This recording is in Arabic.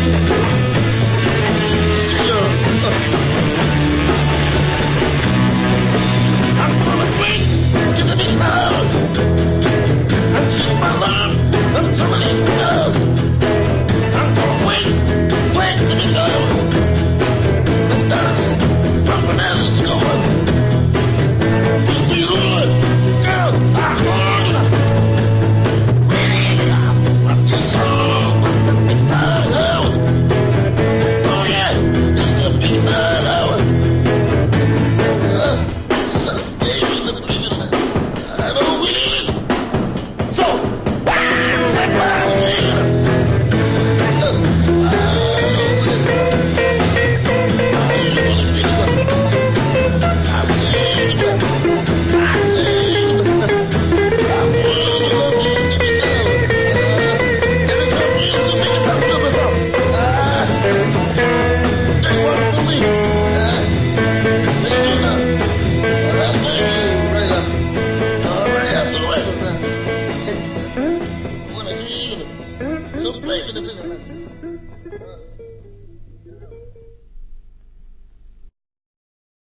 Thank you. ما يقدر